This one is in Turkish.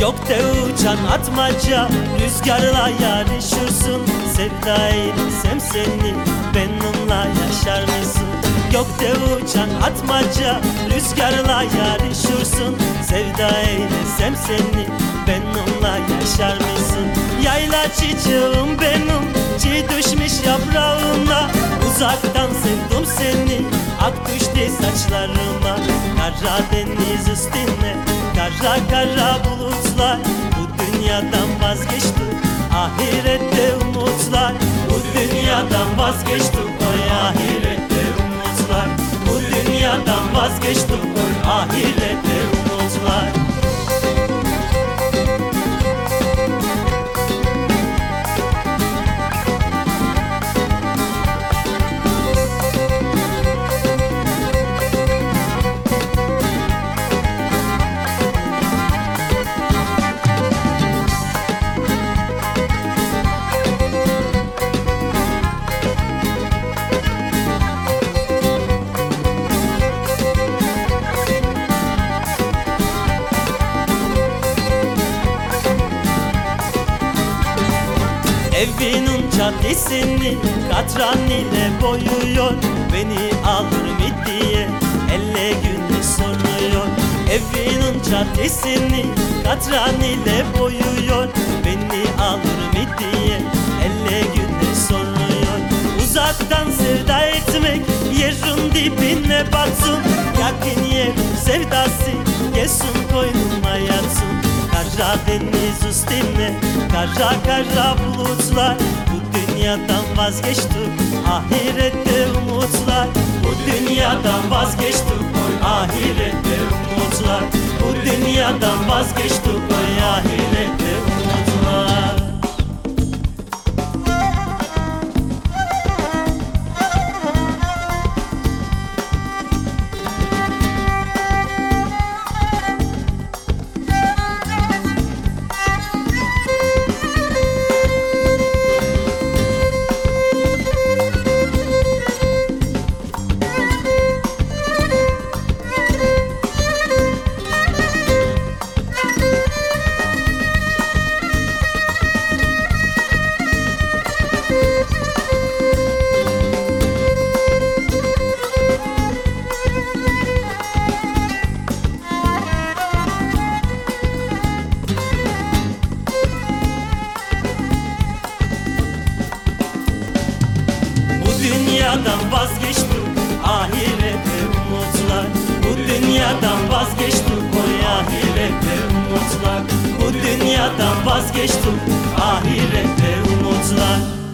Gökte uçan atmaca Rüzgarla yarışırsın Sevda eylesem seni Benimle yaşar mısın? Gökte uçan atmaca Rüzgarla yarışırsın Sevda eylesem seni Benimle yaşar mısın? Yayla çiçeğim benim Çiğ düşmüş yaprağına Uzaktan sevdim seni Ak düştü saçlarıma Kara deniz üstüne Kara kara bulutlar Bu dünyadan vazgeçtim. Ahirette umutlar Bu dünyadan vazgeçtim. Oy ahirette umutlar Bu dünyadan vazgeçtim. Oy ahirette Evinin caddesini katran ile boyuyor. Beni alır mı diye elle günü soruyor. Evinin caddesini katran ile boyuyor. Beni alır mı diye elle günü soruyor. Uzaktan sevda etmek yerin dibine batsın. Yakın yerin sevdası gelsin koynuma Kara deniz üstüne Kara kara bulutlar. Bu dünyadan vazgeçtim Ahirette umutlar. Bu dünyadan vazgeçtim Oy ahirette umutlar. Bu dünyadan vazgeçtim Oy ahirette dünyadan vazgeçtim. Ahirete umutlar. Bu dünyadan vazgeçtim. Oy ahirete umutlar. Bu dünyadan vazgeçtim. Ahirete umutlar